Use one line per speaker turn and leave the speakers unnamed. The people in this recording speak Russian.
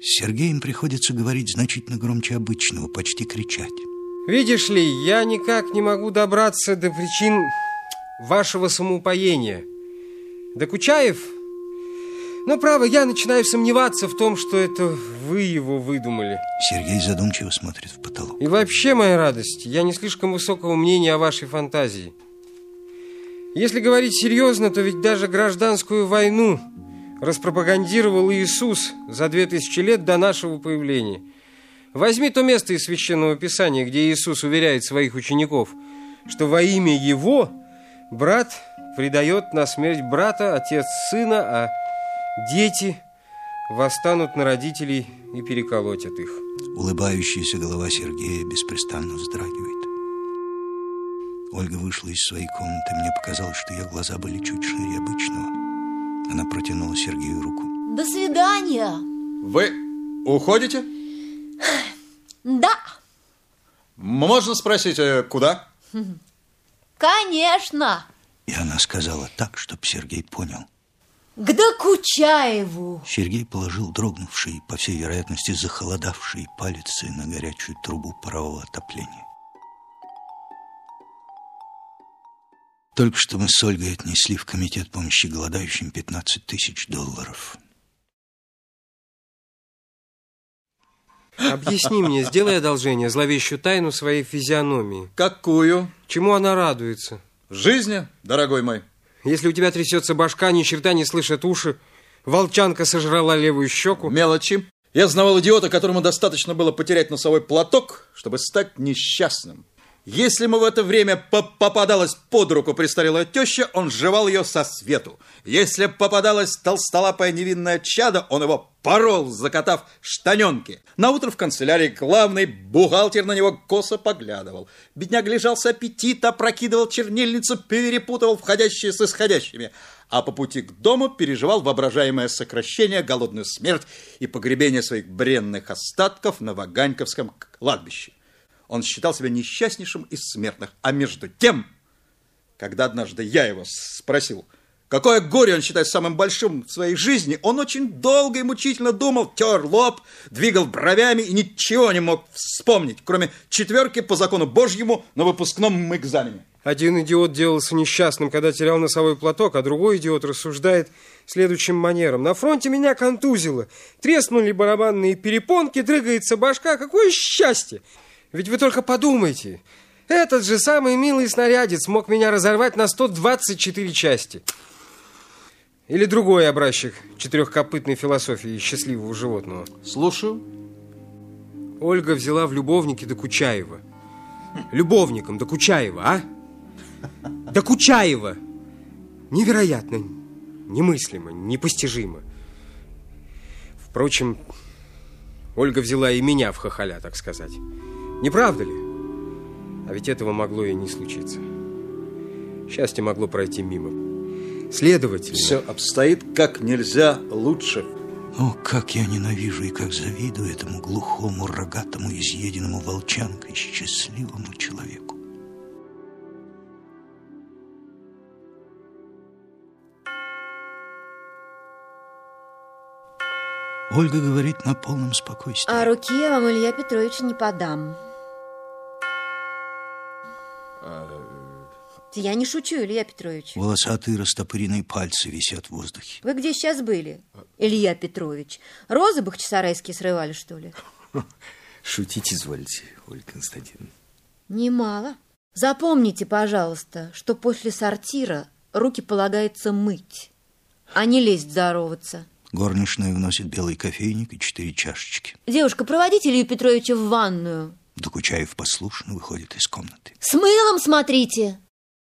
С Сергеем приходится говорить значительно громче обычного, почти кричать.
Видишь ли, я никак не могу добраться до причин вашего самоупоения. Докучаев? Ну, право, я начинаю сомневаться в том, что это вы его выдумали.
Сергей задумчиво смотрит в потолок.
И вообще, моя радость, я не слишком высокого мнения о вашей фантазии. Если говорить серьезно, то ведь даже гражданскую войну распропагандировал Иисус за две тысячи лет до нашего появления. Возьми то место из Священного Писания, где Иисус уверяет своих учеников, что во имя Его брат предает на смерть брата, отец сына, а дети восстанут на родителей и переколотят их.
Улыбающаяся голова Сергея беспрестанно вздрагивает. Ольга вышла из своей комнаты. Мне показалось, что ее глаза были чуть шире обычного. Она протянула Сергею руку.
До свидания.
Вы уходите?
Да.
Можно спросить, э, куда?
Конечно.
И она сказала так, чтобы Сергей понял.
К Докучаеву.
Сергей положил дрогнувший, по всей вероятности, захолодавшие пальцы на горячую трубу парового отопления. Только что мы с Ольгой отнесли в комитет помощи голодающим 15 тысяч долларов.
Объясни мне, сделай одолжение, зловещую тайну своей физиономии.
Какую?
Чему она радуется?
Жизни, дорогой мой.
Если у тебя трясется башка, ни черта не слышат уши, волчанка сожрала левую щеку.
Мелочи. Я знавал идиота, которому достаточно было потерять носовой платок, чтобы стать несчастным. Если ему в это время попадалась под руку престарелая теща, он сживал ее со свету. Если попадалась толстолапая невинная чада, он его порол, закатав штаненки. На утро в канцелярии главный бухгалтер на него косо поглядывал. Бедняк лежал с аппетита, прокидывал чернильницу, перепутывал входящие с исходящими. А по пути к дому переживал воображаемое сокращение, голодную смерть и погребение своих бренных остатков на Ваганьковском кладбище. Он считал себя несчастнейшим из смертных. А между тем, когда однажды я его спросил, какое горе он считает самым большим в своей жизни, он очень долго и мучительно думал, тер лоб, двигал бровями и ничего не мог вспомнить, кроме четверки по закону Божьему на выпускном экзамене.
Один идиот делался несчастным, когда терял носовой платок, а другой идиот рассуждает следующим манером. На фронте меня контузило. Треснули барабанные перепонки, дрыгается башка. Какое счастье! Ведь вы только подумайте. Этот же самый милый снарядец мог меня разорвать на 124 части. Или другой образчик четырехкопытной философии счастливого животного.
Слушаю.
Ольга взяла в любовники Докучаева. Любовником Докучаева, а? Докучаева! Невероятно, немыслимо, непостижимо. Впрочем, Ольга взяла и меня в хохоля, так сказать. Не правда ли? А ведь этого могло и не случиться. Счастье могло пройти мимо. Следовательно...
Все обстоит как нельзя лучше.
О, как я ненавижу и как завидую этому глухому, рогатому, изъеденному волчанкой, счастливому человеку. Ольга говорит на полном спокойствии.
А руки я вам, Илья Петрович, не подам. Я не шучу, Илья Петрович.
Волосатые растопыренные пальцы висят в воздухе.
Вы где сейчас были, Илья Петрович? Розы бахчисарайские срывали, что ли?
Шутить извольте, Ольга Константиновна.
Немало. Запомните, пожалуйста, что после сортира руки полагается мыть, а не лезть здороваться.
Горничная вносит белый кофейник и четыре чашечки.
Девушка, проводите Илью Петровича в ванную.
Докучаев послушно выходит из комнаты.
С мылом смотрите.